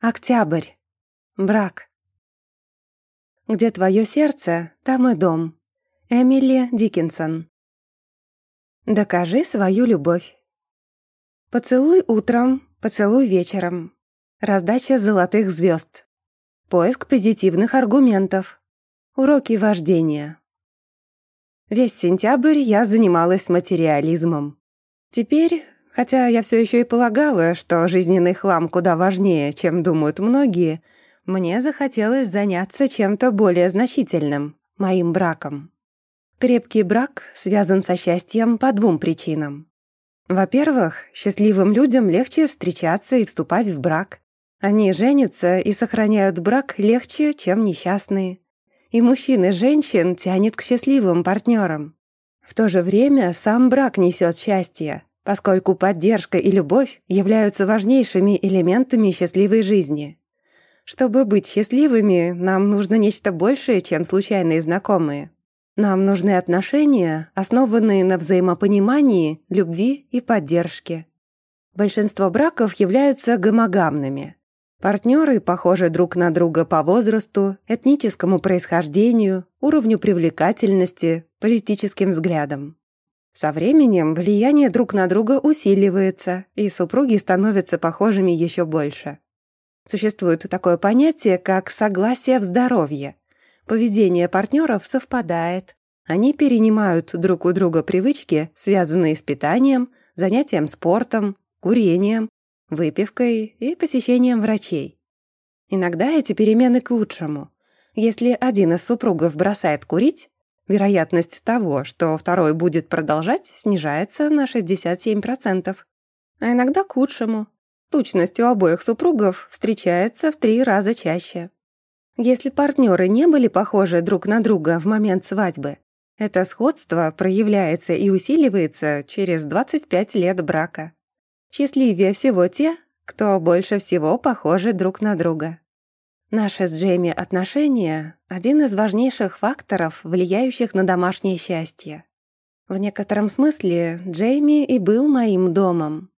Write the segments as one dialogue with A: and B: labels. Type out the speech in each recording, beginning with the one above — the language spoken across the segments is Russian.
A: Октябрь. Брак. Где твое сердце, там и дом. Эмили Диккенсон. Докажи свою любовь. Поцелуй утром, поцелуй вечером. Раздача золотых звезд. Поиск позитивных аргументов. Уроки вождения. Весь сентябрь я занималась материализмом. Теперь Хотя я все еще и полагала, что жизненный хлам куда важнее, чем думают многие, мне захотелось заняться чем-то более значительным — моим браком. Крепкий брак связан со счастьем по двум причинам. Во-первых, счастливым людям легче встречаться и вступать в брак. Они женятся и сохраняют брак легче, чем несчастные. И мужчин и женщин тянет к счастливым партнерам. В то же время сам брак несет счастье, поскольку поддержка и любовь являются важнейшими элементами счастливой жизни. Чтобы быть счастливыми, нам нужно нечто большее, чем случайные знакомые. Нам нужны отношения, основанные на взаимопонимании, любви и поддержке. Большинство браков являются гомогамными. Партнеры похожи друг на друга по возрасту, этническому происхождению, уровню привлекательности, политическим взглядам. Со временем влияние друг на друга усиливается, и супруги становятся похожими еще больше. Существует такое понятие, как согласие в здоровье. Поведение партнеров совпадает. Они перенимают друг у друга привычки, связанные с питанием, занятием спортом, курением, выпивкой и посещением врачей. Иногда эти перемены к лучшему. Если один из супругов бросает курить, Вероятность того, что второй будет продолжать, снижается на 67%. А иногда к худшему. Тучность у обоих супругов встречается в три раза чаще. Если партнеры не были похожи друг на друга в момент свадьбы, это сходство проявляется и усиливается через 25 лет брака. Счастливее всего те, кто больше всего похожи друг на друга. Наши с Джейми отношения — один из важнейших факторов, влияющих на домашнее счастье. В некотором смысле Джейми и был моим домом.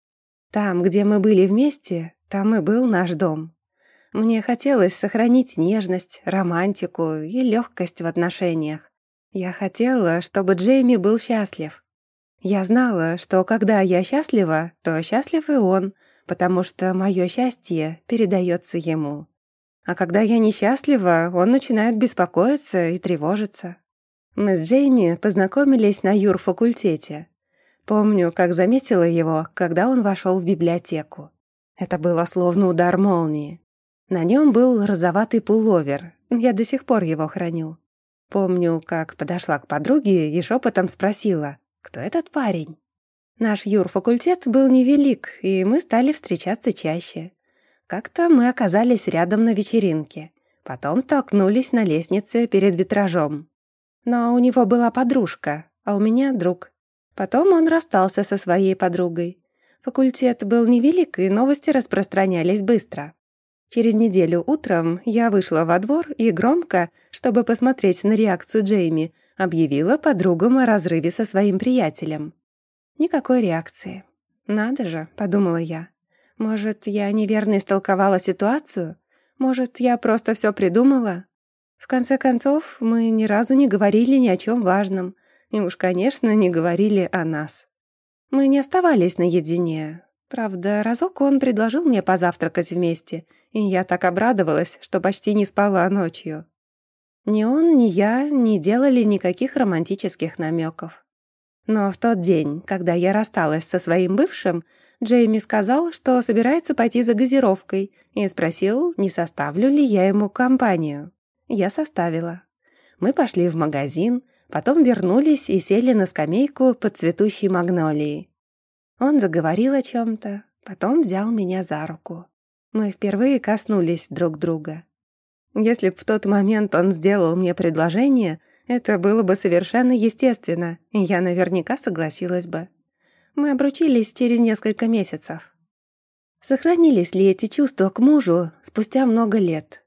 A: Там, где мы были вместе, там и был наш дом. Мне хотелось сохранить нежность, романтику и легкость в отношениях. Я хотела, чтобы Джейми был счастлив. Я знала, что когда я счастлива, то счастлив и он, потому что мое счастье передается ему. А когда я несчастлива, он начинает беспокоиться и тревожиться. Мы с Джейми познакомились на юрфакультете. Помню, как заметила его, когда он вошел в библиотеку. Это было словно удар молнии. На нем был розоватый пуловер. Я до сих пор его храню. Помню, как подошла к подруге и шепотом спросила, кто этот парень. Наш юрфакультет был невелик, и мы стали встречаться чаще. Как-то мы оказались рядом на вечеринке. Потом столкнулись на лестнице перед витражом. Но у него была подружка, а у меня друг. Потом он расстался со своей подругой. Факультет был невелик, и новости распространялись быстро. Через неделю утром я вышла во двор и громко, чтобы посмотреть на реакцию Джейми, объявила подругам о разрыве со своим приятелем. Никакой реакции. «Надо же», — подумала я. Может, я неверно истолковала ситуацию? Может, я просто все придумала? В конце концов, мы ни разу не говорили ни о чем важном. И уж, конечно, не говорили о нас. Мы не оставались наедине. Правда, разок он предложил мне позавтракать вместе, и я так обрадовалась, что почти не спала ночью. Ни он, ни я не делали никаких романтических намеков. Но в тот день, когда я рассталась со своим бывшим, Джейми сказал, что собирается пойти за газировкой, и спросил, не составлю ли я ему компанию. Я составила. Мы пошли в магазин, потом вернулись и сели на скамейку под цветущей магнолией. Он заговорил о чем-то, потом взял меня за руку. Мы впервые коснулись друг друга. Если б в тот момент он сделал мне предложение, это было бы совершенно естественно, и я наверняка согласилась бы. Мы обручились через несколько месяцев. Сохранились ли эти чувства к мужу спустя много лет?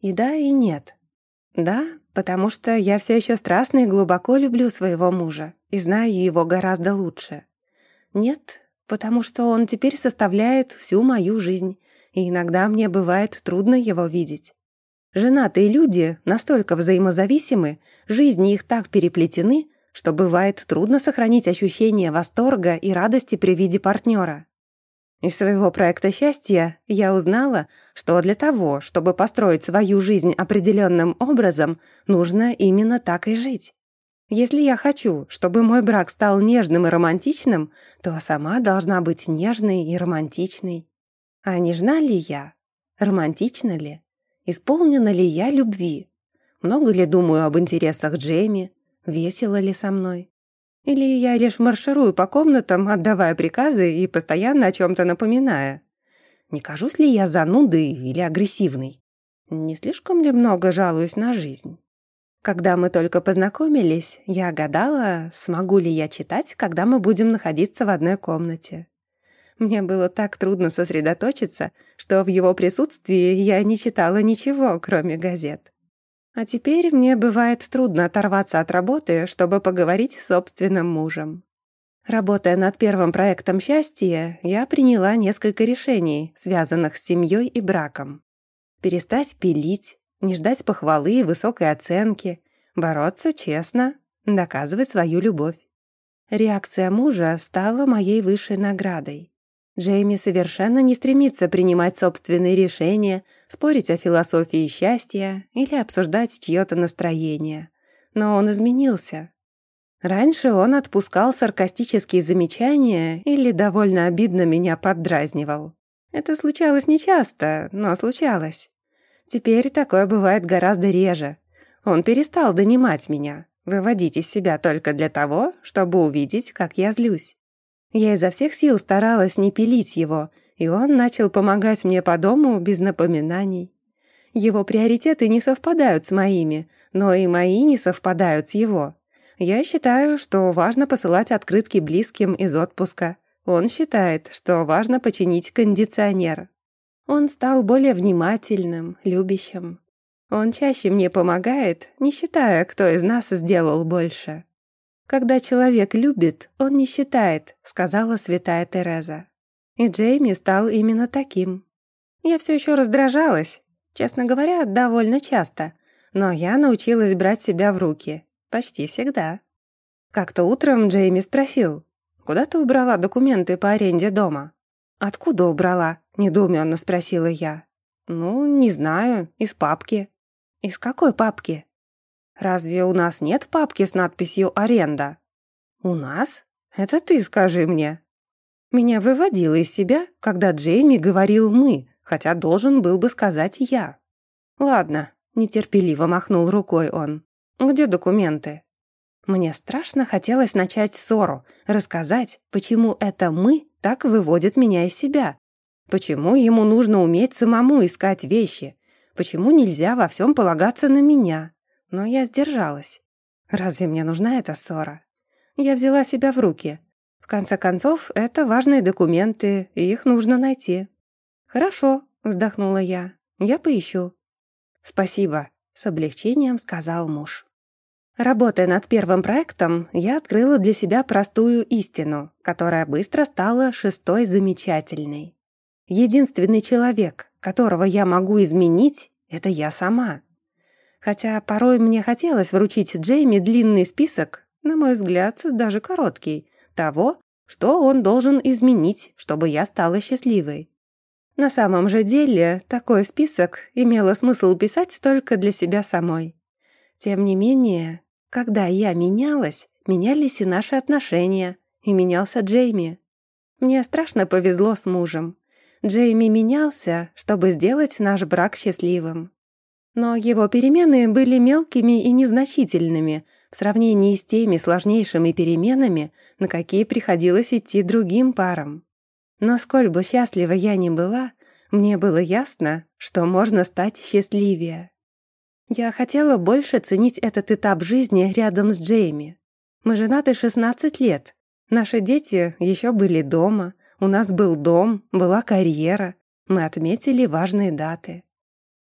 A: И да, и нет. Да, потому что я все еще страстно и глубоко люблю своего мужа и знаю его гораздо лучше. Нет, потому что он теперь составляет всю мою жизнь, и иногда мне бывает трудно его видеть. Женатые люди настолько взаимозависимы, жизни их так переплетены, что бывает трудно сохранить ощущение восторга и радости при виде партнера. Из своего проекта счастья я узнала, что для того, чтобы построить свою жизнь определенным образом, нужно именно так и жить. Если я хочу, чтобы мой брак стал нежным и романтичным, то сама должна быть нежной и романтичной. А нежна ли я? Романтична ли? Исполнена ли я любви? Много ли думаю об интересах Джейми? Весело ли со мной? Или я лишь марширую по комнатам, отдавая приказы и постоянно о чем-то напоминая? Не кажусь ли я занудой или агрессивной? Не слишком ли много жалуюсь на жизнь? Когда мы только познакомились, я гадала, смогу ли я читать, когда мы будем находиться в одной комнате. Мне было так трудно сосредоточиться, что в его присутствии я не читала ничего, кроме газет. А теперь мне бывает трудно оторваться от работы, чтобы поговорить с собственным мужем. Работая над первым проектом счастья, я приняла несколько решений, связанных с семьей и браком. Перестать пилить, не ждать похвалы и высокой оценки, бороться честно, доказывать свою любовь. Реакция мужа стала моей высшей наградой. Джейми совершенно не стремится принимать собственные решения, спорить о философии счастья или обсуждать чье-то настроение. Но он изменился. Раньше он отпускал саркастические замечания или довольно обидно меня поддразнивал. Это случалось нечасто, но случалось. Теперь такое бывает гораздо реже. Он перестал донимать меня, выводить из себя только для того, чтобы увидеть, как я злюсь. Я изо всех сил старалась не пилить его, и он начал помогать мне по дому без напоминаний. Его приоритеты не совпадают с моими, но и мои не совпадают с его. Я считаю, что важно посылать открытки близким из отпуска. Он считает, что важно починить кондиционер. Он стал более внимательным, любящим. Он чаще мне помогает, не считая, кто из нас сделал больше. «Когда человек любит, он не считает», — сказала святая Тереза. И Джейми стал именно таким. Я все еще раздражалась, честно говоря, довольно часто, но я научилась брать себя в руки. Почти всегда. Как-то утром Джейми спросил, «Куда ты убрала документы по аренде дома?» «Откуда убрала?» — недоуменно спросила я. «Ну, не знаю, из папки». «Из какой папки?» Разве у нас нет папки с надписью «Аренда»?» «У нас? Это ты скажи мне». Меня выводило из себя, когда Джейми говорил «мы», хотя должен был бы сказать «я». «Ладно», — нетерпеливо махнул рукой он. «Где документы?» Мне страшно хотелось начать ссору, рассказать, почему это «мы» так выводит меня из себя. Почему ему нужно уметь самому искать вещи? Почему нельзя во всем полагаться на меня? Но я сдержалась. Разве мне нужна эта ссора? Я взяла себя в руки. В конце концов, это важные документы, и их нужно найти. «Хорошо», — вздохнула я, — «я поищу». «Спасибо», — с облегчением сказал муж. Работая над первым проектом, я открыла для себя простую истину, которая быстро стала шестой замечательной. Единственный человек, которого я могу изменить, это я сама. Хотя порой мне хотелось вручить Джейми длинный список, на мой взгляд, даже короткий, того, что он должен изменить, чтобы я стала счастливой. На самом же деле, такой список имело смысл писать только для себя самой. Тем не менее, когда я менялась, менялись и наши отношения, и менялся Джейми. Мне страшно повезло с мужем. Джейми менялся, чтобы сделать наш брак счастливым. Но его перемены были мелкими и незначительными в сравнении с теми сложнейшими переменами, на какие приходилось идти другим парам. Но сколь бы счастлива я ни была, мне было ясно, что можно стать счастливее. Я хотела больше ценить этот этап жизни рядом с Джейми. Мы женаты 16 лет. Наши дети еще были дома, у нас был дом, была карьера. Мы отметили важные даты.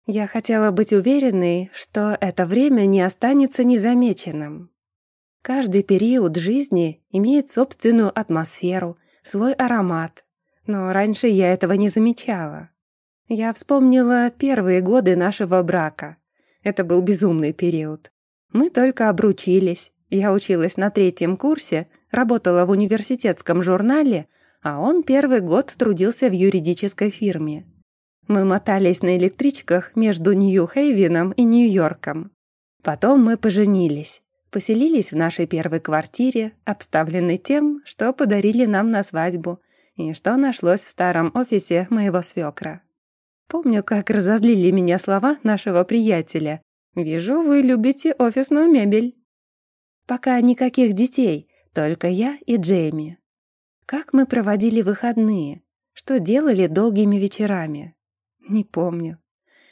A: Я хотела быть уверенной, что это время не останется незамеченным. Каждый период жизни имеет собственную атмосферу, свой аромат, но раньше я этого не замечала. Я вспомнила первые годы нашего брака. Это был безумный период. Мы только обручились. Я училась на третьем курсе, работала в университетском журнале, а он первый год трудился в юридической фирме. Мы мотались на электричках между Нью-Хейвеном и Нью-Йорком. Потом мы поженились. Поселились в нашей первой квартире, обставленной тем, что подарили нам на свадьбу, и что нашлось в старом офисе моего свекра. Помню, как разозлили меня слова нашего приятеля. «Вижу, вы любите офисную мебель». Пока никаких детей, только я и Джейми. Как мы проводили выходные? Что делали долгими вечерами? Не помню.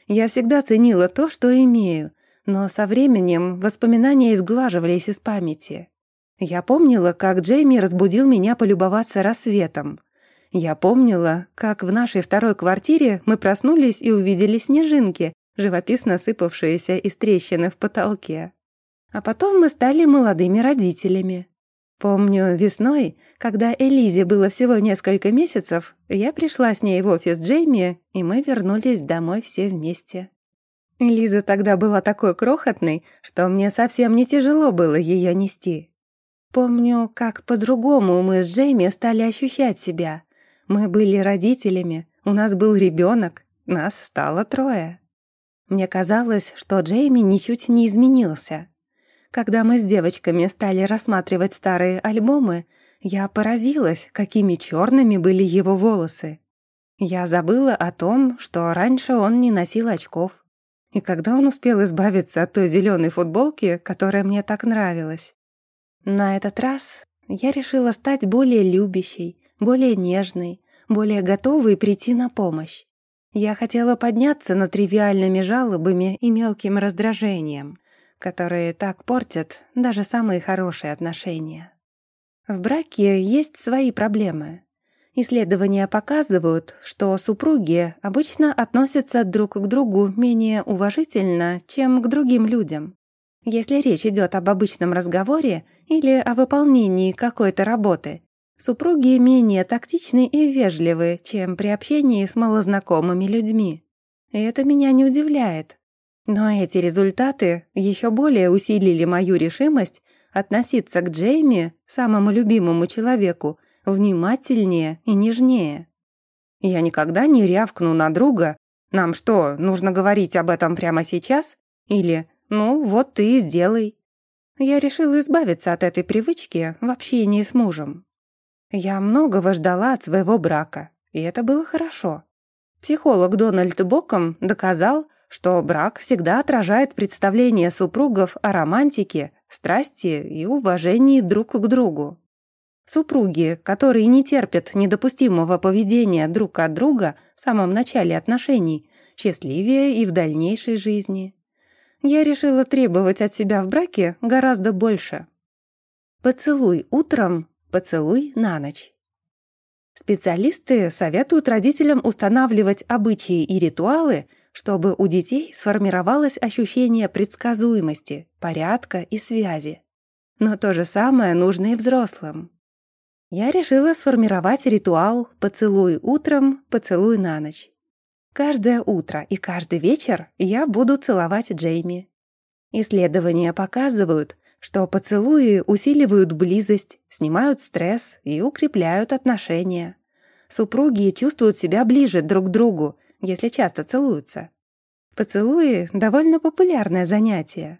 A: Я всегда ценила то, что имею, но со временем воспоминания изглаживались из памяти. Я помнила, как Джейми разбудил меня полюбоваться рассветом. Я помнила, как в нашей второй квартире мы проснулись и увидели снежинки, живописно сыпавшиеся из трещины в потолке. А потом мы стали молодыми родителями. Помню, весной, когда Элизе было всего несколько месяцев, я пришла с ней в офис Джейми, и мы вернулись домой все вместе. Элиза тогда была такой крохотной, что мне совсем не тяжело было ее нести. Помню, как по-другому мы с Джейми стали ощущать себя. Мы были родителями, у нас был ребенок, нас стало трое. Мне казалось, что Джейми ничуть не изменился. Когда мы с девочками стали рассматривать старые альбомы, я поразилась, какими черными были его волосы. Я забыла о том, что раньше он не носил очков. И когда он успел избавиться от той зеленой футболки, которая мне так нравилась? На этот раз я решила стать более любящей, более нежной, более готовой прийти на помощь. Я хотела подняться над тривиальными жалобами и мелким раздражением, которые так портят даже самые хорошие отношения. В браке есть свои проблемы. Исследования показывают, что супруги обычно относятся друг к другу менее уважительно, чем к другим людям. Если речь идет об обычном разговоре или о выполнении какой-то работы, супруги менее тактичны и вежливы, чем при общении с малознакомыми людьми. И это меня не удивляет. Но эти результаты еще более усилили мою решимость относиться к Джейми, самому любимому человеку, внимательнее и нежнее. Я никогда не рявкну на друга «Нам что, нужно говорить об этом прямо сейчас?» или «Ну, вот ты и сделай». Я решила избавиться от этой привычки в общении с мужем. Я многого ждала от своего брака, и это было хорошо. Психолог Дональд Боком доказал, что брак всегда отражает представление супругов о романтике, страсти и уважении друг к другу. Супруги, которые не терпят недопустимого поведения друг от друга в самом начале отношений, счастливее и в дальнейшей жизни. Я решила требовать от себя в браке гораздо больше. Поцелуй утром, поцелуй на ночь. Специалисты советуют родителям устанавливать обычаи и ритуалы, чтобы у детей сформировалось ощущение предсказуемости, порядка и связи. Но то же самое нужно и взрослым. Я решила сформировать ритуал «поцелуй утром, поцелуй на ночь». Каждое утро и каждый вечер я буду целовать Джейми. Исследования показывают, что поцелуи усиливают близость, снимают стресс и укрепляют отношения. Супруги чувствуют себя ближе друг к другу, если часто целуются. Поцелуи — довольно популярное занятие.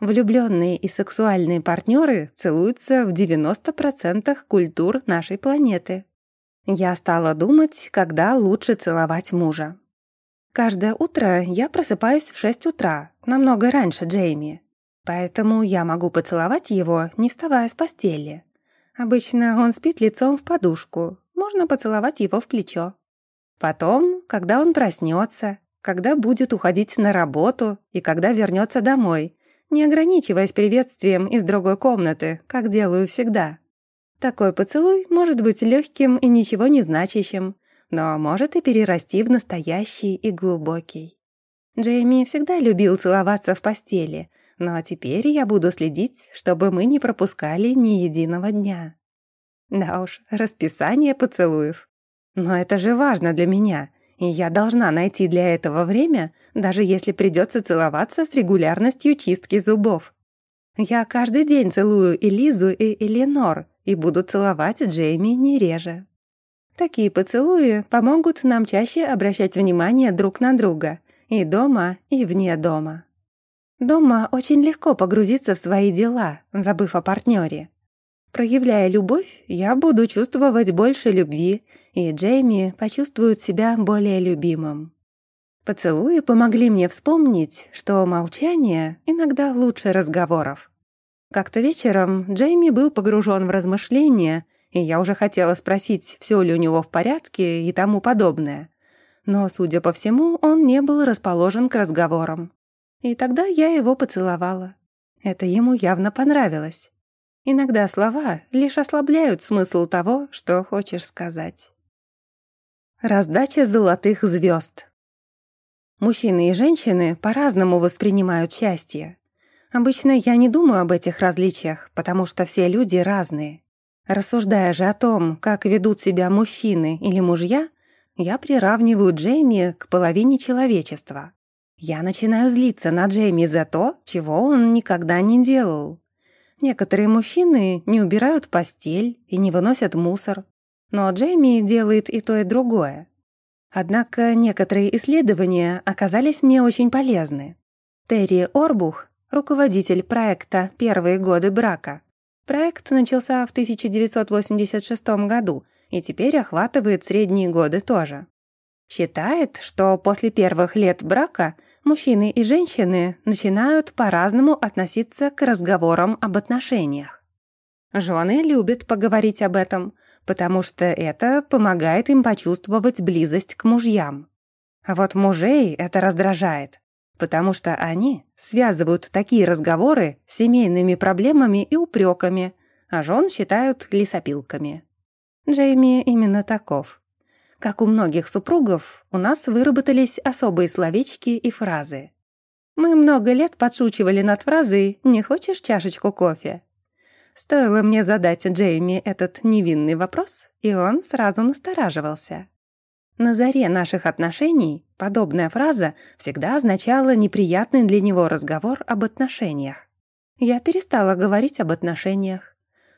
A: Влюбленные и сексуальные партнеры целуются в 90% культур нашей планеты. Я стала думать, когда лучше целовать мужа. Каждое утро я просыпаюсь в 6 утра, намного раньше Джейми. Поэтому я могу поцеловать его, не вставая с постели. Обычно он спит лицом в подушку, можно поцеловать его в плечо. Потом, когда он проснется, когда будет уходить на работу и когда вернется домой, не ограничиваясь приветствием из другой комнаты, как делаю всегда. Такой поцелуй может быть легким и ничего не значащим, но может и перерасти в настоящий и глубокий. Джейми всегда любил целоваться в постели, но теперь я буду следить, чтобы мы не пропускали ни единого дня. Да уж, расписание поцелуев. Но это же важно для меня, И я должна найти для этого время, даже если придется целоваться с регулярностью чистки зубов. Я каждый день целую и Лизу, и Эленор, и буду целовать Джейми не реже. Такие поцелуи помогут нам чаще обращать внимание друг на друга, и дома, и вне дома. Дома очень легко погрузиться в свои дела, забыв о партнере. Проявляя любовь, я буду чувствовать больше любви, и Джейми почувствует себя более любимым. Поцелуи помогли мне вспомнить, что молчание иногда лучше разговоров. Как-то вечером Джейми был погружен в размышления, и я уже хотела спросить, все ли у него в порядке и тому подобное. Но, судя по всему, он не был расположен к разговорам. И тогда я его поцеловала. Это ему явно понравилось. Иногда слова лишь ослабляют смысл того, что хочешь сказать. Раздача золотых звезд. Мужчины и женщины по-разному воспринимают счастье. Обычно я не думаю об этих различиях, потому что все люди разные. Рассуждая же о том, как ведут себя мужчины или мужья, я приравниваю Джейми к половине человечества. Я начинаю злиться на Джейми за то, чего он никогда не делал. Некоторые мужчины не убирают постель и не выносят мусор, но Джейми делает и то, и другое. Однако некоторые исследования оказались мне очень полезны. Терри Орбух, руководитель проекта «Первые годы брака», Проект начался в 1986 году и теперь охватывает средние годы тоже. Считает, что после первых лет брака мужчины и женщины начинают по-разному относиться к разговорам об отношениях. Жены любят поговорить об этом, потому что это помогает им почувствовать близость к мужьям. А вот мужей это раздражает, потому что они связывают такие разговоры с семейными проблемами и упреками, а жен считают лесопилками. Джейми именно таков. Как у многих супругов, у нас выработались особые словечки и фразы. Мы много лет подшучивали над фразой «Не хочешь чашечку кофе?». Стоило мне задать Джейми этот невинный вопрос, и он сразу настораживался. На заре наших отношений подобная фраза всегда означала неприятный для него разговор об отношениях. Я перестала говорить об отношениях.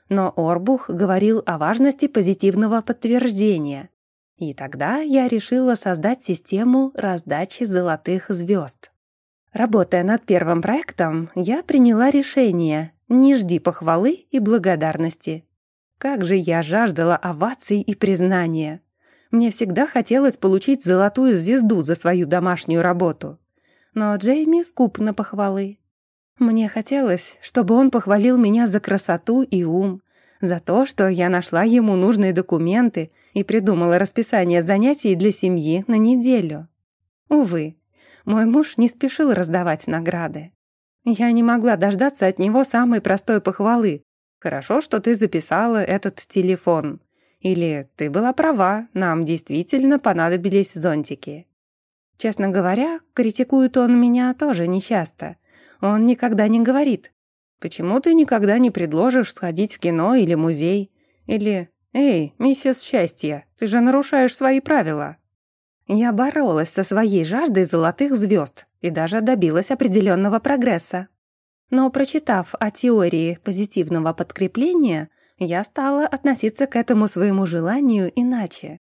A: Но Орбух говорил о важности позитивного подтверждения. И тогда я решила создать систему раздачи золотых звезд. Работая над первым проектом, я приняла решение «Не жди похвалы и благодарности». Как же я жаждала оваций и признания. Мне всегда хотелось получить золотую звезду за свою домашнюю работу. Но Джейми скуп на похвалы. Мне хотелось, чтобы он похвалил меня за красоту и ум, за то, что я нашла ему нужные документы и придумала расписание занятий для семьи на неделю. Увы, мой муж не спешил раздавать награды. Я не могла дождаться от него самой простой похвалы. «Хорошо, что ты записала этот телефон. Или «Ты была права, нам действительно понадобились зонтики». Честно говоря, критикует он меня тоже нечасто. Он никогда не говорит «Почему ты никогда не предложишь сходить в кино или музей?» Или «Эй, миссис Счастье, ты же нарушаешь свои правила». Я боролась со своей жаждой золотых звезд и даже добилась определенного прогресса. Но прочитав о теории позитивного подкрепления, я стала относиться к этому своему желанию иначе.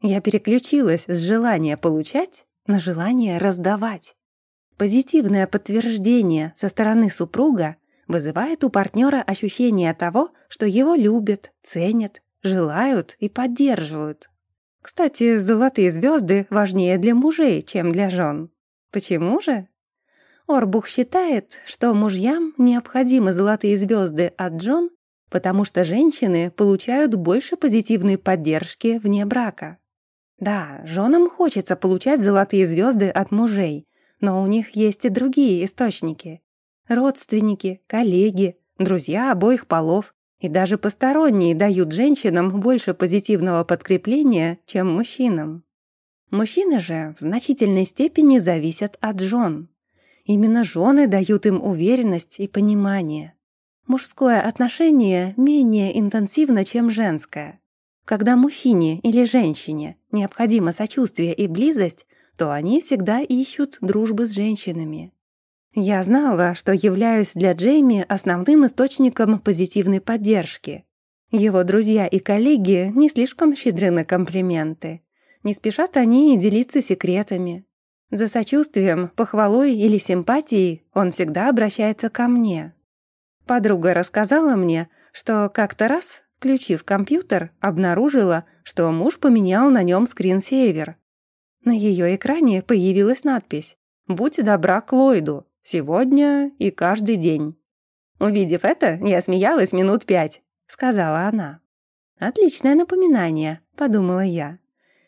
A: Я переключилась с желания получать на желание раздавать. Позитивное подтверждение со стороны супруга вызывает у партнера ощущение того, что его любят, ценят, желают и поддерживают. Кстати, золотые звезды важнее для мужей, чем для жен. Почему же? Орбух считает, что мужьям необходимы золотые звезды от жен потому что женщины получают больше позитивной поддержки вне брака. Да, женам хочется получать золотые звезды от мужей, но у них есть и другие источники. Родственники, коллеги, друзья обоих полов и даже посторонние дают женщинам больше позитивного подкрепления, чем мужчинам. Мужчины же в значительной степени зависят от жен. Именно жены дают им уверенность и понимание. Мужское отношение менее интенсивно, чем женское. Когда мужчине или женщине необходимо сочувствие и близость, то они всегда ищут дружбы с женщинами. Я знала, что являюсь для Джейми основным источником позитивной поддержки. Его друзья и коллеги не слишком щедры на комплименты. Не спешат они делиться секретами. За сочувствием, похвалой или симпатией он всегда обращается ко мне. Подруга рассказала мне, что как-то раз, включив компьютер, обнаружила, что муж поменял на нем скринсейвер. На ее экране появилась надпись «Будь добра к Ллойду, сегодня и каждый день». Увидев это, я смеялась минут пять, сказала она. «Отличное напоминание», — подумала я.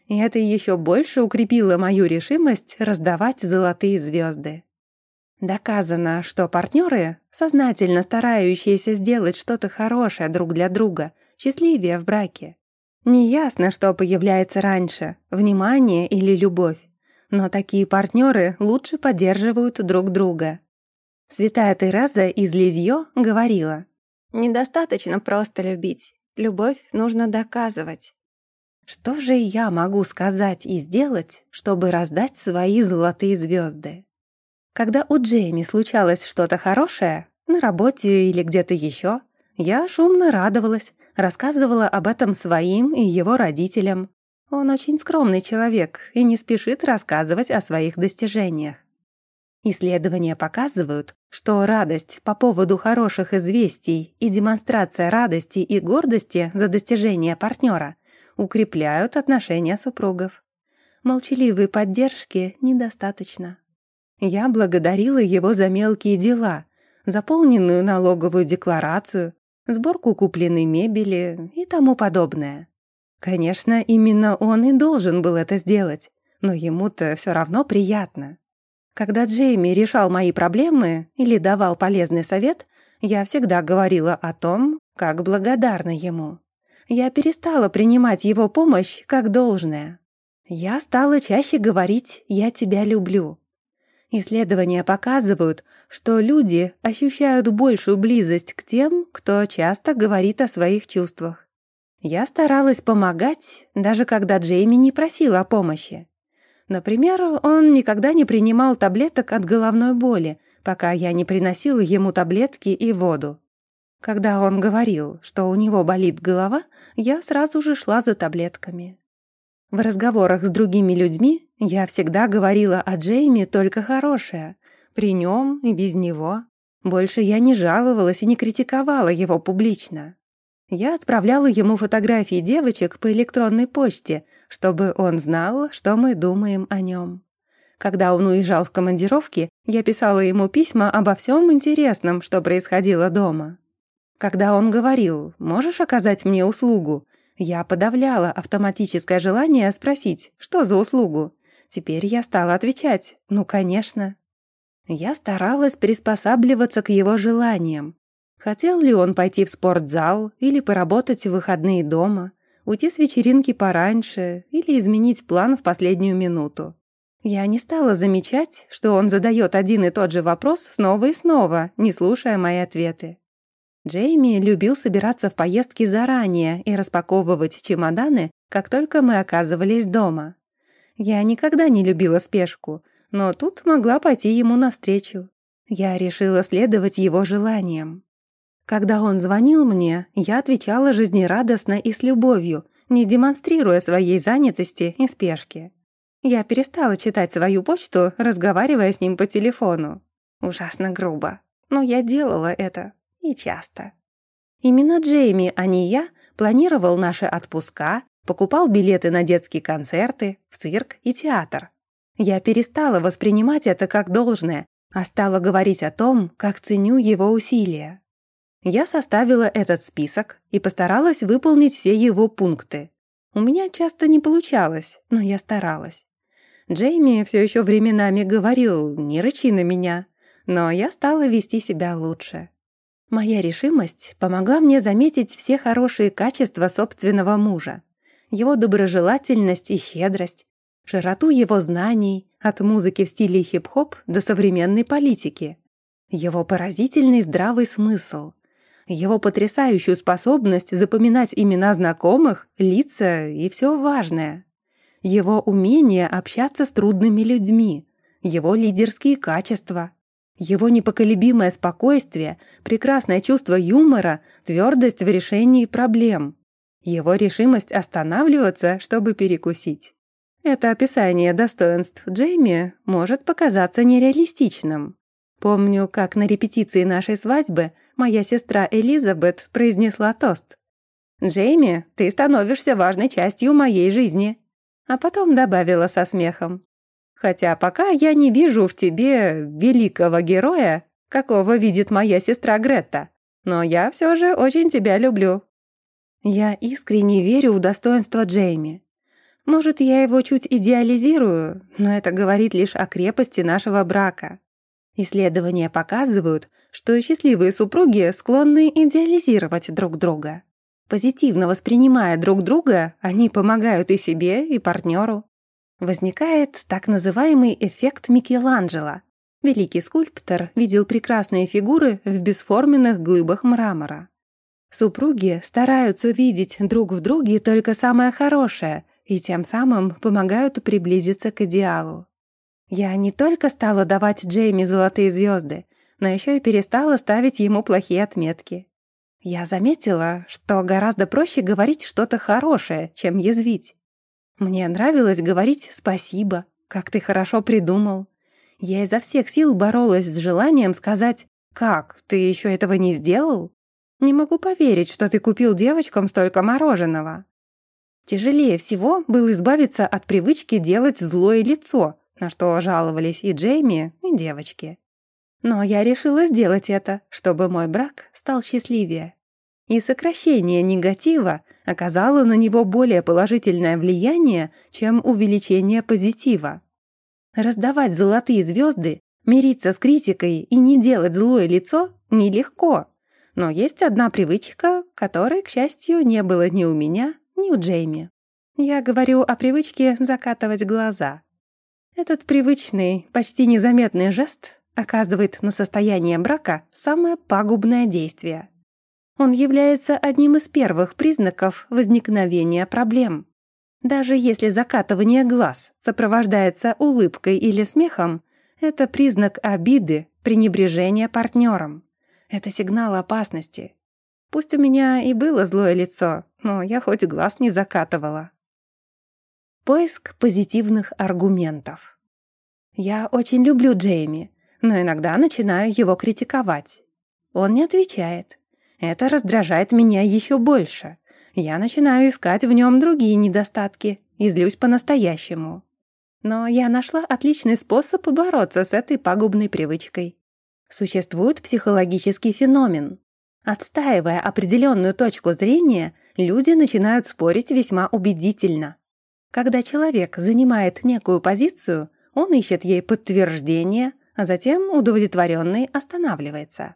A: И это еще больше укрепило мою решимость раздавать золотые звезды. Доказано, что партнеры, сознательно старающиеся сделать что-то хорошее друг для друга, счастливее в браке. Неясно, что появляется раньше – внимание или любовь. Но такие партнеры лучше поддерживают друг друга. Святая Тереза из Лизьё говорила, «Недостаточно просто любить. Любовь нужно доказывать». Что же я могу сказать и сделать, чтобы раздать свои золотые звезды? Когда у Джейми случалось что-то хорошее, на работе или где-то еще, я шумно радовалась, рассказывала об этом своим и его родителям. Он очень скромный человек и не спешит рассказывать о своих достижениях. Исследования показывают, что радость по поводу хороших известий и демонстрация радости и гордости за достижения партнера укрепляют отношения супругов. Молчаливой поддержки недостаточно. Я благодарила его за мелкие дела, заполненную налоговую декларацию, сборку купленной мебели и тому подобное. Конечно, именно он и должен был это сделать, но ему-то все равно приятно. Когда Джейми решал мои проблемы или давал полезный совет, я всегда говорила о том, как благодарна ему. Я перестала принимать его помощь как должное. Я стала чаще говорить «я тебя люблю», Исследования показывают, что люди ощущают большую близость к тем, кто часто говорит о своих чувствах. Я старалась помогать, даже когда Джейми не просил о помощи. Например, он никогда не принимал таблеток от головной боли, пока я не приносила ему таблетки и воду. Когда он говорил, что у него болит голова, я сразу же шла за таблетками. В разговорах с другими людьми я всегда говорила о Джейми только хорошее, при нем и без него. Больше я не жаловалась и не критиковала его публично. Я отправляла ему фотографии девочек по электронной почте, чтобы он знал, что мы думаем о нем. Когда он уезжал в командировки, я писала ему письма обо всем интересном, что происходило дома. Когда он говорил «Можешь оказать мне услугу?», я подавляла автоматическое желание спросить, что за услугу. Теперь я стала отвечать «ну, конечно». Я старалась приспосабливаться к его желаниям. Хотел ли он пойти в спортзал или поработать в выходные дома, уйти с вечеринки пораньше или изменить план в последнюю минуту. Я не стала замечать, что он задает один и тот же вопрос снова и снова, не слушая мои ответы. Джейми любил собираться в поездки заранее и распаковывать чемоданы, как только мы оказывались дома. Я никогда не любила спешку, но тут могла пойти ему навстречу. Я решила следовать его желаниям. Когда он звонил мне, я отвечала жизнерадостно и с любовью, не демонстрируя своей занятости и спешки. Я перестала читать свою почту, разговаривая с ним по телефону. Ужасно грубо, но я делала это, и часто. Именно Джейми, а не я, планировал наши отпуска, покупал билеты на детские концерты, в цирк и театр. Я перестала воспринимать это как должное, а стала говорить о том, как ценю его усилия. Я составила этот список и постаралась выполнить все его пункты. У меня часто не получалось, но я старалась. Джейми все еще временами говорил «не рычи на меня», но я стала вести себя лучше. Моя решимость помогла мне заметить все хорошие качества собственного мужа. Его доброжелательность и щедрость, широту его знаний, от музыки в стиле хип-хоп до современной политики. Его поразительный здравый смысл. Его потрясающую способность запоминать имена знакомых, лица и все важное, его умение общаться с трудными людьми, его лидерские качества, его непоколебимое спокойствие, прекрасное чувство юмора, твердость в решении проблем, его решимость останавливаться, чтобы перекусить. Это описание достоинств Джейми может показаться нереалистичным. Помню, как на репетиции нашей свадьбы моя сестра Элизабет произнесла тост. «Джейми, ты становишься важной частью моей жизни», а потом добавила со смехом. «Хотя пока я не вижу в тебе великого героя, какого видит моя сестра Гретта, но я все же очень тебя люблю». Я искренне верю в достоинство Джейми. Может, я его чуть идеализирую, но это говорит лишь о крепости нашего брака. Исследования показывают, что счастливые супруги склонны идеализировать друг друга. Позитивно воспринимая друг друга, они помогают и себе, и партнеру. Возникает так называемый эффект Микеланджело. Великий скульптор видел прекрасные фигуры в бесформенных глыбах мрамора. Супруги стараются видеть друг в друге только самое хорошее и тем самым помогают приблизиться к идеалу. Я не только стала давать Джейми золотые звезды, но еще и перестала ставить ему плохие отметки. Я заметила, что гораздо проще говорить что-то хорошее, чем язвить. Мне нравилось говорить «спасибо», «как ты хорошо придумал». Я изо всех сил боролась с желанием сказать «как, ты еще этого не сделал?» Не могу поверить, что ты купил девочкам столько мороженого. Тяжелее всего было избавиться от привычки делать злое лицо, на что жаловались и Джейми, и девочки. Но я решила сделать это, чтобы мой брак стал счастливее. И сокращение негатива оказало на него более положительное влияние, чем увеличение позитива. Раздавать золотые звезды, мириться с критикой и не делать злое лицо нелегко. Но есть одна привычка, которой, к счастью, не было ни у меня, ни у Джейми. Я говорю о привычке закатывать глаза. Этот привычный, почти незаметный жест оказывает на состояние брака самое пагубное действие. Он является одним из первых признаков возникновения проблем. Даже если закатывание глаз сопровождается улыбкой или смехом, это признак обиды, пренебрежения партнером. Это сигнал опасности. Пусть у меня и было злое лицо, но я хоть глаз не закатывала. Поиск позитивных аргументов. Я очень люблю Джейми, но иногда начинаю его критиковать. Он не отвечает. Это раздражает меня еще больше. Я начинаю искать в нем другие недостатки и злюсь по-настоящему. Но я нашла отличный способ бороться с этой пагубной привычкой. Существует психологический феномен. Отстаивая определенную точку зрения, люди начинают спорить весьма убедительно. Когда человек занимает некую позицию, он ищет ей подтверждение, а затем, удовлетворенный, останавливается.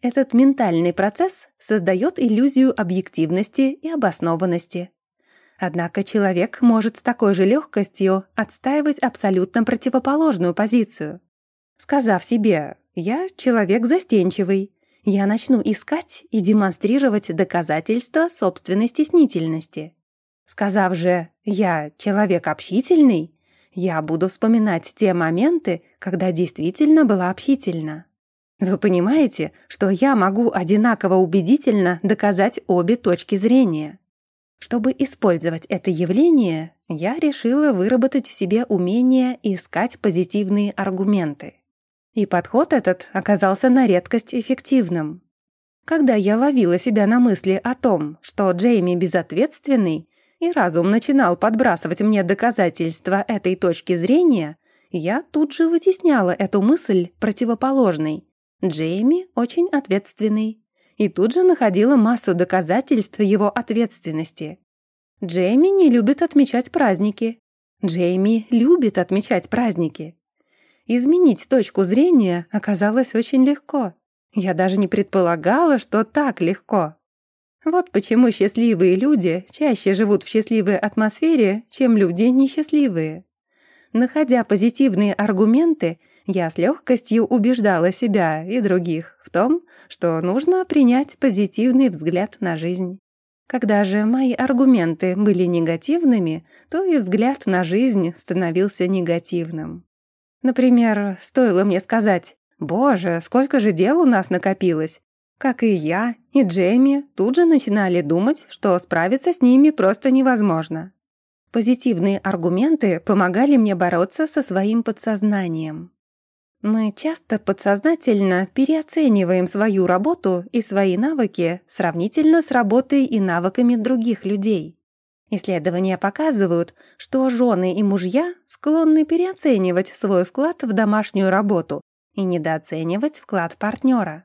A: Этот ментальный процесс создает иллюзию объективности и обоснованности. Однако человек может с такой же легкостью отстаивать абсолютно противоположную позицию. Сказав себе я человек застенчивый. Я начну искать и демонстрировать доказательства собственной стеснительности. Сказав же «я человек общительный», я буду вспоминать те моменты, когда действительно была общительна. Вы понимаете, что я могу одинаково убедительно доказать обе точки зрения. Чтобы использовать это явление, я решила выработать в себе умение искать позитивные аргументы. И подход этот оказался на редкость эффективным. Когда я ловила себя на мысли о том, что Джейми безответственный, и разум начинал подбрасывать мне доказательства этой точки зрения, я тут же вытесняла эту мысль противоположной. Джейми очень ответственный. И тут же находила массу доказательств его ответственности. Джейми не любит отмечать праздники. Джейми любит отмечать праздники. Изменить точку зрения оказалось очень легко. Я даже не предполагала, что так легко. Вот почему счастливые люди чаще живут в счастливой атмосфере, чем люди несчастливые. Находя позитивные аргументы, я с легкостью убеждала себя и других в том, что нужно принять позитивный взгляд на жизнь. Когда же мои аргументы были негативными, то и взгляд на жизнь становился негативным. Например, стоило мне сказать «Боже, сколько же дел у нас накопилось!» Как и я, и Джейми тут же начинали думать, что справиться с ними просто невозможно. Позитивные аргументы помогали мне бороться со своим подсознанием. Мы часто подсознательно переоцениваем свою работу и свои навыки сравнительно с работой и навыками других людей. Исследования показывают, что жены и мужья склонны переоценивать свой вклад в домашнюю работу и недооценивать вклад партнера.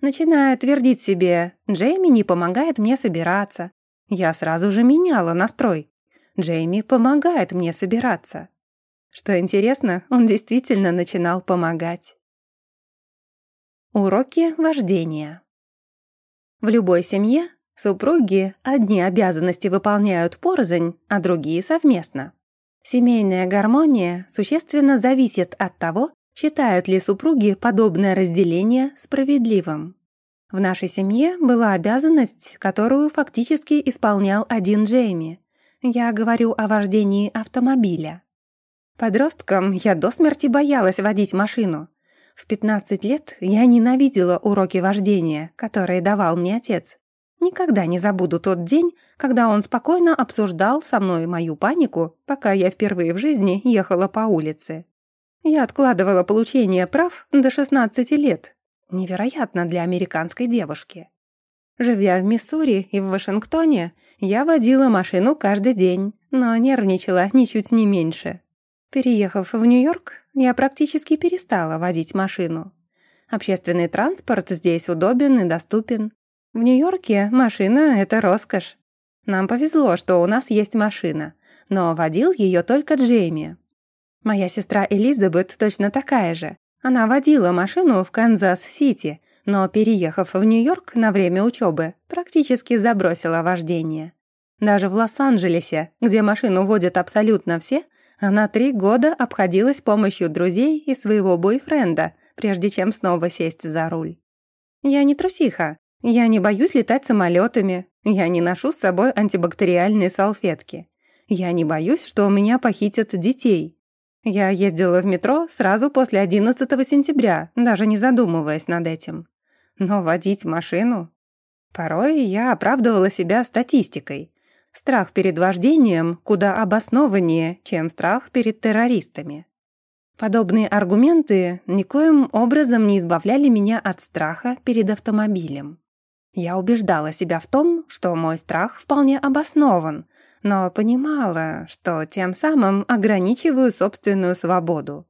A: Начиная твердить себе «Джейми не помогает мне собираться», я сразу же меняла настрой. Джейми помогает мне собираться. Что интересно, он действительно начинал помогать. Уроки вождения. В любой семье Супруги одни обязанности выполняют порознь, а другие совместно. Семейная гармония существенно зависит от того, считают ли супруги подобное разделение справедливым. В нашей семье была обязанность, которую фактически исполнял один Джейми. Я говорю о вождении автомобиля. Подростком я до смерти боялась водить машину. В 15 лет я ненавидела уроки вождения, которые давал мне отец. Никогда не забуду тот день, когда он спокойно обсуждал со мной мою панику, пока я впервые в жизни ехала по улице. Я откладывала получение прав до 16 лет. Невероятно для американской девушки. Живя в Миссури и в Вашингтоне, я водила машину каждый день, но нервничала ничуть не меньше. Переехав в Нью-Йорк, я практически перестала водить машину. Общественный транспорт здесь удобен и доступен, в Нью-Йорке машина — это роскошь. Нам повезло, что у нас есть машина, но водил ее только Джейми. Моя сестра Элизабет точно такая же. Она водила машину в Канзас-Сити, но, переехав в Нью-Йорк на время учебы, практически забросила вождение. Даже в Лос-Анджелесе, где машину водят абсолютно все, она три года обходилась помощью друзей и своего бойфренда, прежде чем снова сесть за руль. Я не трусиха, я не боюсь летать самолетами, я не ношу с собой антибактериальные салфетки. Я не боюсь, что у меня похитят детей. Я ездила в метро сразу после 11 сентября, даже не задумываясь над этим. Но водить машину? Порой я оправдывала себя статистикой. Страх перед вождением куда обоснованнее, чем страх перед террористами. Подобные аргументы никоим образом не избавляли меня от страха перед автомобилем. Я убеждала себя в том, что мой страх вполне обоснован, но понимала, что тем самым ограничиваю собственную свободу.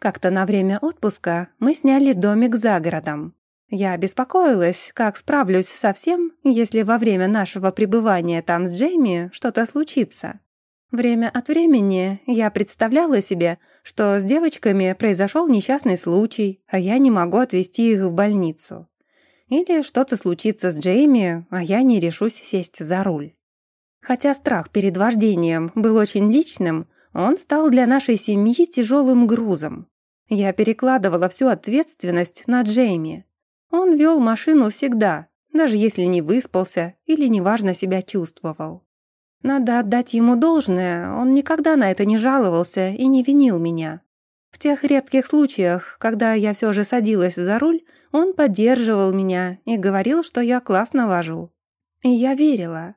A: Как-то на время отпуска мы сняли домик за городом. Я беспокоилась, как справлюсь со всем, если во время нашего пребывания там с Джейми что-то случится. Время от времени я представляла себе, что с девочками произошел несчастный случай, а я не могу отвезти их в больницу. Или что-то случится с Джейми, а я не решусь сесть за руль. Хотя страх перед вождением был очень личным, он стал для нашей семьи тяжелым грузом. Я перекладывала всю ответственность на Джейми. Он вел машину всегда, даже если не выспался или неважно себя чувствовал. Надо отдать ему должное, он никогда на это не жаловался и не винил меня. В тех редких случаях, когда я все же садилась за руль, он поддерживал меня и говорил, что я классно вожу. И я верила.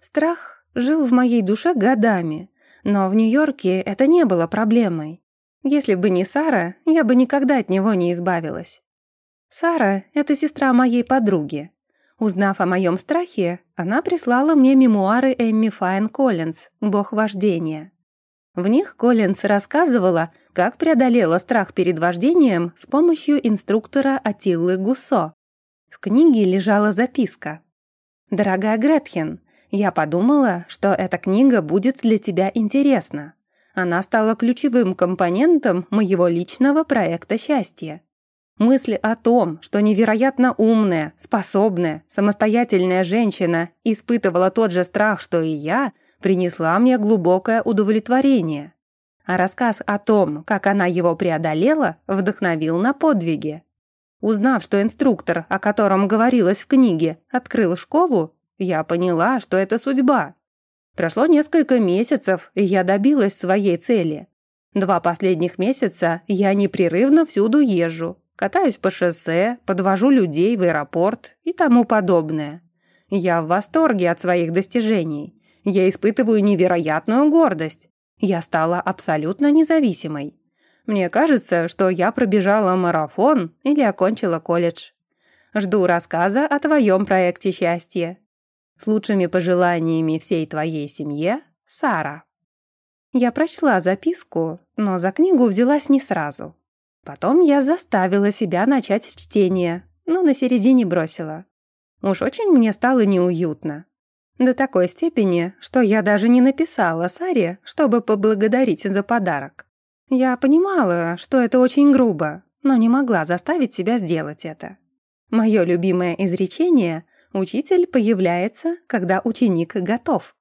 A: Страх жил в моей душе годами, но в Нью-Йорке это не было проблемой. Если бы не Сара, я бы никогда от него не избавилась. Сара — это сестра моей подруги. Узнав о моем страхе, она прислала мне мемуары Эмми Файн Коллинз «Бог вождения». В них Коллинз рассказывала, как преодолела страх перед вождением с помощью инструктора Атиллы Гуссо. В книге лежала записка. «Дорогая Гретхен, я подумала, что эта книга будет для тебя интересна. Она стала ключевым компонентом моего личного проекта счастья. Мысль о том, что невероятно умная, способная, самостоятельная женщина испытывала тот же страх, что и я – принесла мне глубокое удовлетворение. а рассказ о том, как она его преодолела, вдохновил на подвиги. Узнав, что инструктор, о котором говорилось в книге, открыл школу, я поняла, что это судьба. Прошло несколько месяцев, и я добилась своей цели. Два последних месяца я непрерывно всюду езжу, катаюсь по шоссе, подвожу людей в аэропорт и тому подобное. Я в восторге от своих достижений. Я испытываю невероятную гордость. Я стала абсолютно независимой. Мне кажется, что я пробежала марафон или окончила колледж. Жду рассказа о твоем проекте счастья. С лучшими пожеланиями всей твоей семье, Сара. Я прочла записку, но за книгу взялась не сразу. Потом я заставила себя начать чтение, но на середине бросила. Уж очень мне стало неуютно. До такой степени, что я даже не написала Саре, чтобы поблагодарить за подарок. Я понимала, что это очень грубо, но не могла заставить себя сделать это. Мое любимое изречение «Учитель появляется, когда ученик готов».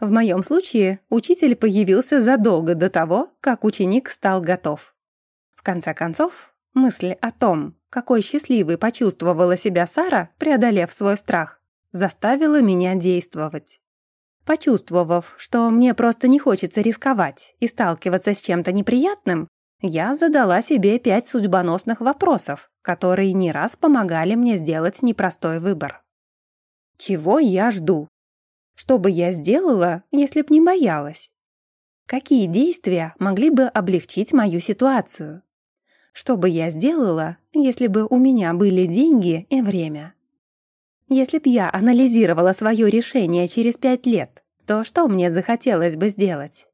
A: В моем случае учитель появился задолго до того, как ученик стал готов. Конце концов, мысль о том, какой счастливой почувствовала себя Сара, преодолев свой страх, заставила меня действовать. Почувствовав, что мне просто не хочется рисковать и сталкиваться с чем-то неприятным, я задала себе пять судьбоносных вопросов, которые не раз помогали мне сделать непростой выбор. Чего я жду? Что бы я сделала, если б не боялась? Какие действия могли бы облегчить мою ситуацию? Что бы я сделала, если бы у меня были деньги и время? Если б я анализировала свое решение через пять лет, то что мне захотелось бы сделать?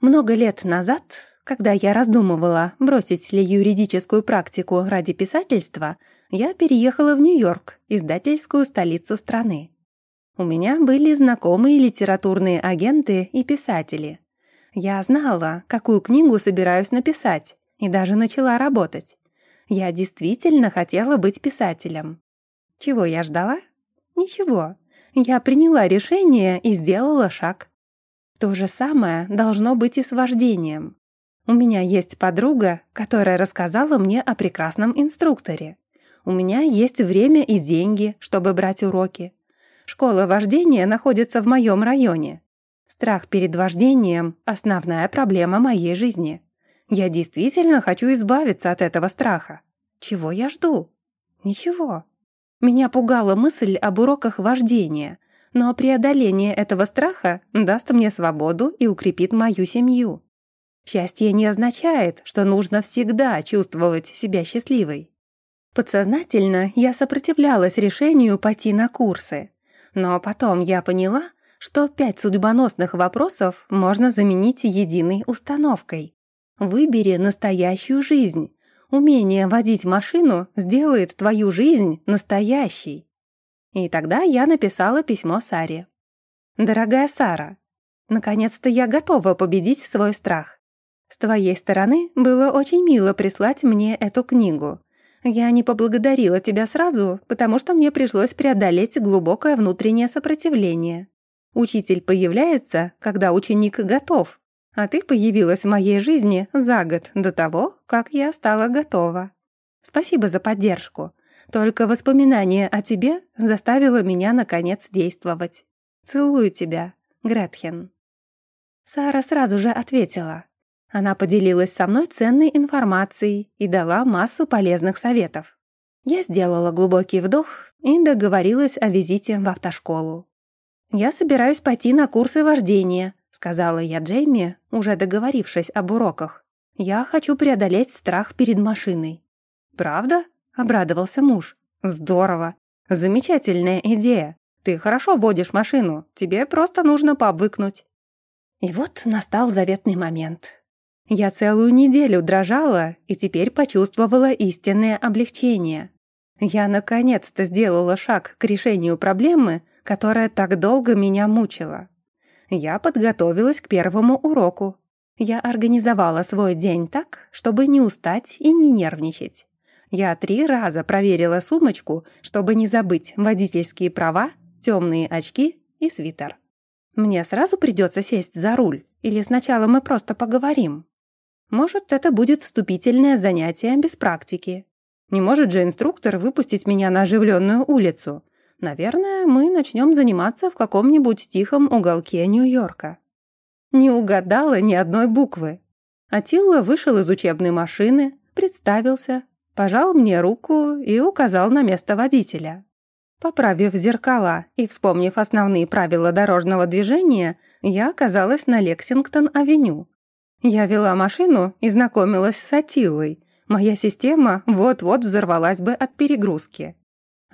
A: Много лет назад, когда я раздумывала, бросить ли юридическую практику ради писательства, я переехала в Нью-Йорк, издательскую столицу страны. У меня были знакомые литературные агенты и писатели. Я знала, какую книгу собираюсь написать, и даже начала работать. Я действительно хотела быть писателем. Чего я ждала? Ничего. Я приняла решение и сделала шаг. То же самое должно быть и с вождением. У меня есть подруга, которая рассказала мне о прекрасном инструкторе. У меня есть время и деньги, чтобы брать уроки. Школа вождения находится в моем районе. Страх перед вождением – основная проблема моей жизни. Я действительно хочу избавиться от этого страха. Чего я жду? Ничего. Меня пугала мысль об уроках вождения, но преодоление этого страха даст мне свободу и укрепит мою семью. Счастье не означает, что нужно всегда чувствовать себя счастливой. Подсознательно я сопротивлялась решению пойти на курсы, но потом я поняла, что пять судьбоносных вопросов можно заменить единой установкой. Выбери настоящую жизнь. Умение водить машину сделает твою жизнь настоящей. И тогда я написала письмо Саре. «Дорогая Сара, наконец-то я готова победить свой страх. С твоей стороны было очень мило прислать мне эту книгу. Я не поблагодарила тебя сразу, потому что мне пришлось преодолеть глубокое внутреннее сопротивление. Учитель появляется, когда ученик готов, а ты появилась в моей жизни за год до того, как я стала готова. Спасибо за поддержку. Только воспоминание о тебе заставило меня, наконец, действовать. Целую тебя, Гретхен». Сара сразу же ответила. Она поделилась со мной ценной информацией и дала массу полезных советов. Я сделала глубокий вдох и договорилась о визите в автошколу. «Я собираюсь пойти на курсы вождения», сказала я Джейми, уже договорившись об уроках. «Я хочу преодолеть страх перед машиной». «Правда?» — обрадовался муж. «Здорово! Замечательная идея! Ты хорошо водишь машину, тебе просто нужно пообвыкнуть». И вот настал заветный момент. Я целую неделю дрожала и теперь почувствовала истинное облегчение. Я наконец-то сделала шаг к решению проблемы, которая так долго меня мучила я подготовилась к первому уроку. Я организовала свой день так, чтобы не устать и не нервничать. Я три раза проверила сумочку, чтобы не забыть водительские права, темные очки и свитер. Мне сразу придется сесть за руль Или сначала мы просто поговорим? Может, это будет вступительное занятие без практики. Не может же инструктор выпустить меня на оживленную улицу. Наверное, мы начнем заниматься в каком-нибудь тихом уголке Нью-Йорка. Не угадала ни одной буквы. Атилла вышел из учебной машины, представился, пожал мне руку и указал на место водителя. Поправив зеркала и вспомнив основные правила дорожного движения, я оказалась на Лексингтон-авеню. Я вела машину и знакомилась с Атиллой. Моя система вот-вот взорвалась бы от перегрузки.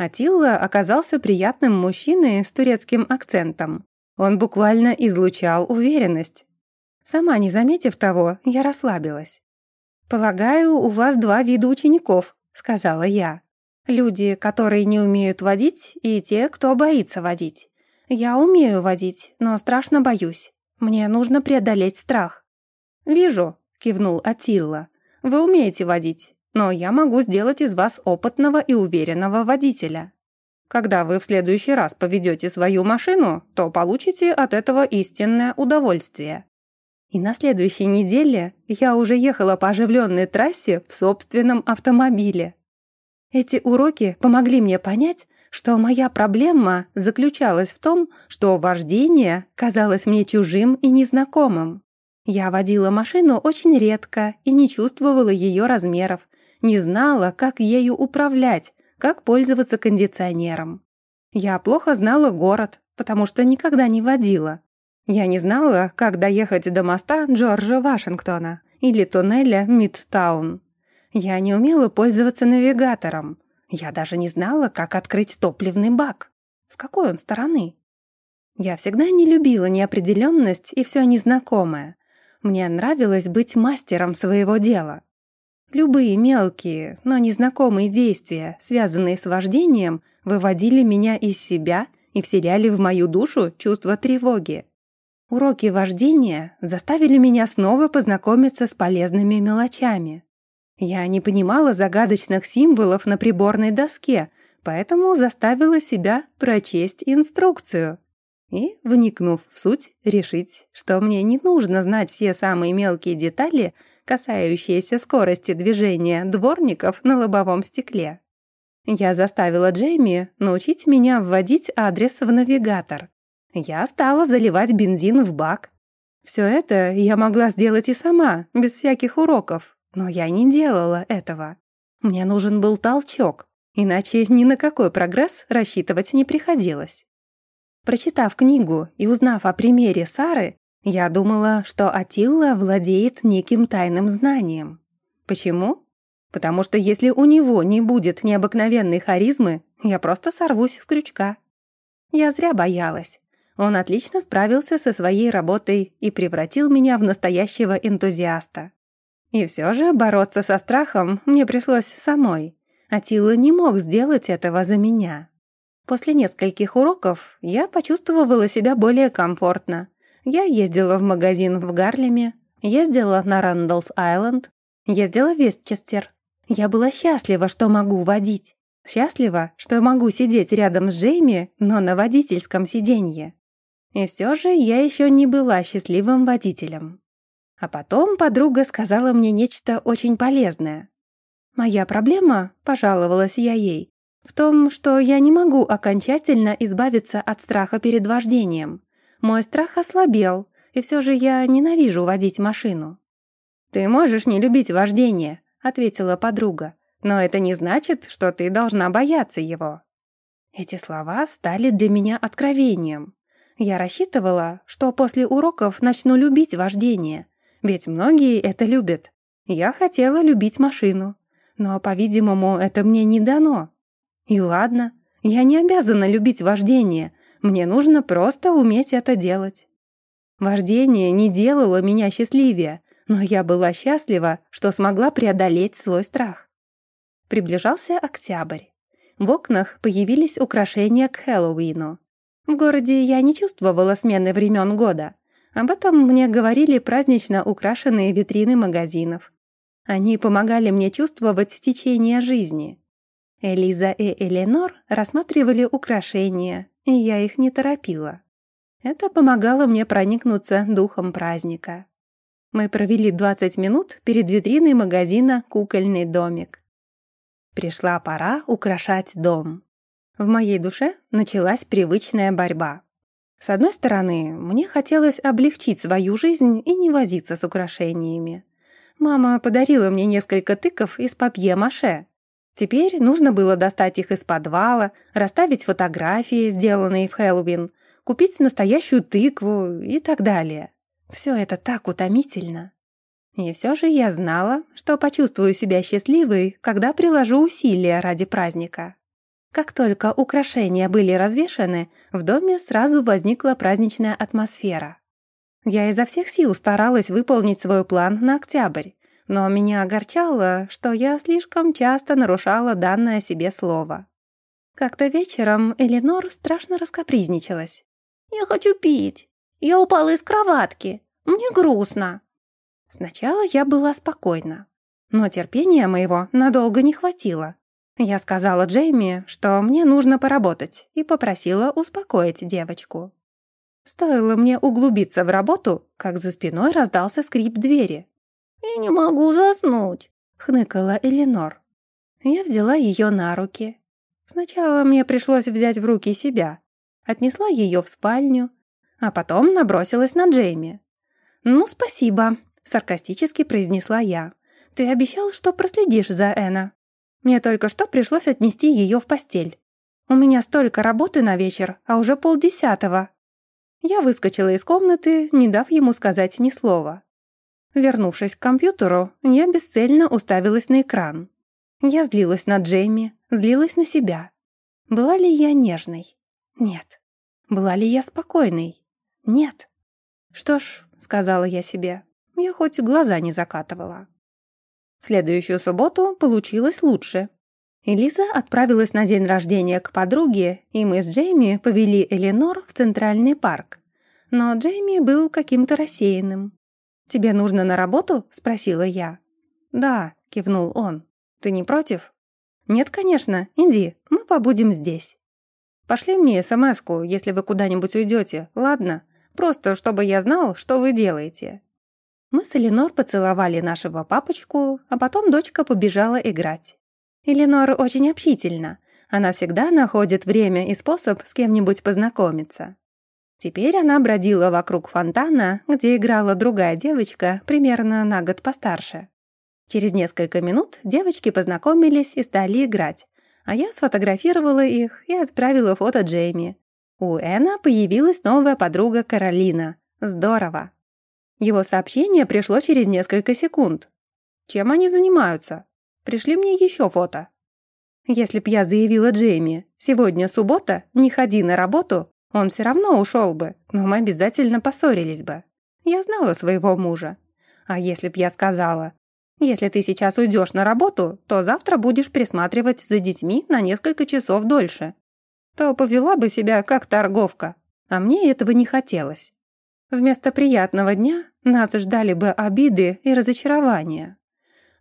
A: Атилла оказался приятным мужчиной с турецким акцентом. Он буквально излучал уверенность. Сама не заметив того, я расслабилась. «Полагаю, у вас два вида учеников», — сказала я. «Люди, которые не умеют водить, и те, кто боится водить. Я умею водить, но страшно боюсь. Мне нужно преодолеть страх». «Вижу», — кивнул Атилла. «Вы умеете водить, но я могу сделать из вас опытного и уверенного водителя. Когда вы в следующий раз поведете свою машину, то получите от этого истинное удовольствие». И на следующей неделе я уже ехала по оживленной трассе в собственном автомобиле. Эти уроки помогли мне понять, что моя проблема заключалась в том, что вождение казалось мне чужим и незнакомым. Я водила машину очень редко и не чувствовала ее размеров, не знала, как ею управлять, как пользоваться кондиционером. Я плохо знала город, потому что никогда не водила. Я не знала, как доехать до моста Джорджа Вашингтона или туннеля Мидтаун. Я не умела пользоваться навигатором. Я даже не знала, как открыть топливный бак. С какой он стороны? Я всегда не любила неопределенность и все незнакомое. Мне нравилось быть мастером своего дела. Любые мелкие, но незнакомые действия, связанные с вождением, выводили меня из себя и вселяли в мою душу чувство тревоги. Уроки вождения заставили меня снова познакомиться с полезными мелочами. Я не понимала загадочных символов на приборной доске, поэтому заставила себя прочесть инструкцию. И, вникнув в суть, решить, что мне не нужно знать все самые мелкие детали, касающиеся скорости движения дворников на лобовом стекле. Я заставила Джейми научить меня вводить адрес в навигатор. Я стала заливать бензин в бак. Все это я могла сделать и сама, без всяких уроков, но я не делала этого. Мне нужен был толчок, иначе ни на какой прогресс рассчитывать не приходилось. Прочитав книгу и узнав о примере Сары, я думала, что Атилла владеет неким тайным знанием. Почему? Потому что если у него не будет необыкновенной харизмы, я просто сорвусь с крючка. Я зря боялась. Он отлично справился со своей работой и превратил меня в настоящего энтузиаста. И все же бороться со страхом мне пришлось самой. Атила не мог сделать этого за меня. После нескольких уроков я почувствовала себя более комфортно. Я ездила в магазин в Гарлеме, ездила на Рандалс-Айленд, ездила в Вестчестер. Я была счастлива, что могу водить. Счастлива, что могу сидеть рядом с Джейми, но на водительском сиденье. И все же я еще не была счастливым водителем. А потом подруга сказала мне нечто очень полезное. «Моя проблема», — пожаловалась я ей, «в том, что я не могу окончательно избавиться от страха перед вождением. Мой страх ослабел, и все же я ненавижу водить машину». «Ты можешь не любить вождение», — ответила подруга, «но это не значит, что ты должна бояться его». Эти слова стали для меня откровением. Я рассчитывала, что после уроков начну любить вождение, ведь многие это любят. Я хотела любить машину, но, по-видимому, это мне не дано. И ладно, я не обязана любить вождение, мне нужно просто уметь это делать. Вождение не делало меня счастливее, но я была счастлива, что смогла преодолеть свой страх. Приближался октябрь. В окнах появились украшения к Хэллоуину. В городе я не чувствовала смены времен года. Об этом мне говорили празднично украшенные витрины магазинов. Они помогали мне чувствовать течение жизни. Элиза и Эленор рассматривали украшения, и я их не торопила. Это помогало мне проникнуться духом праздника. Мы провели 20 минут перед витриной магазина «Кукольный домик». Пришла пора украшать дом. В моей душе началась привычная борьба. С одной стороны, мне хотелось облегчить свою жизнь и не возиться с украшениями. Мама подарила мне несколько тыков из папье-маше. Теперь нужно было достать их из подвала, расставить фотографии, сделанные в Хэллоуин, купить настоящую тыкву и так далее. Все это так утомительно. И все же я знала, что почувствую себя счастливой, когда приложу усилия ради праздника. Как только украшения были развешаны, в доме сразу возникла праздничная атмосфера. Я изо всех сил старалась выполнить свой план на октябрь, но меня огорчало, что я слишком часто нарушала данное себе слово. Как-то вечером Эленор страшно раскопризничалась. «Я хочу пить!» Я упала из кроватки. Мне грустно». Сначала я была спокойна, но терпения моего надолго не хватило. Я сказала Джейми, что мне нужно поработать, и попросила успокоить девочку. Стоило мне углубиться в работу, как за спиной раздался скрип двери. «Я не могу заснуть», — хныкала Эленор. Я взяла ее на руки. Сначала мне пришлось взять в руки себя. Отнесла ее в спальню, а потом набросилась на Джейми. «Ну, спасибо», — саркастически произнесла я. «Ты обещал, что проследишь за Эна. Мне только что пришлось отнести ее в постель. У меня столько работы на вечер, а уже полдесятого». Я выскочила из комнаты, не дав ему сказать ни слова. Вернувшись к компьютеру, я бесцельно уставилась на экран. Я злилась на Джейми, злилась на себя. Была ли я нежной? Нет. Была ли я спокойной? Нет. Что ж, сказала я себе, я хоть глаза не закатывала. В следующую субботу получилось лучше. Элиза отправилась на день рождения к подруге, и мы с Джейми повели Эленор в Центральный парк. Но Джейми был каким-то рассеянным. «Тебе нужно на работу?» — спросила я. «Да», — кивнул он. «Ты не против?» «Нет, конечно. Иди, мы побудем здесь». «Пошли мне смс если вы куда-нибудь уйдете, ладно? Просто чтобы я знал, что вы делаете». Мы с Эленор поцеловали нашего папочку, а потом дочка побежала играть. Эленор очень общительна. Она всегда находит время и способ с кем-нибудь познакомиться. Теперь она бродила вокруг фонтана, где играла другая девочка, примерно на год постарше. Через несколько минут девочки познакомились и стали играть, а я сфотографировала их и отправила фото Джейми, у Эна появилась новая подруга Каролина. Здорово. Его сообщение пришло через несколько секунд. Чем они занимаются? Пришли мне еще фото. Если б я заявила Джейми, сегодня суббота, не ходи на работу, он все равно ушел бы, но мы обязательно поссорились бы. Я знала своего мужа. А если б я сказала, если ты сейчас уйдешь на работу, то завтра будешь присматривать за детьми на несколько часов дольше то повела бы себя как торговка, а мне этого не хотелось. Вместо приятного дня нас ждали бы обиды и разочарования.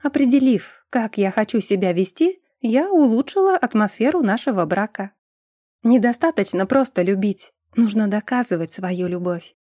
A: Определив, как я хочу себя вести, я улучшила атмосферу нашего брака. Недостаточно просто любить, нужно доказывать свою любовь.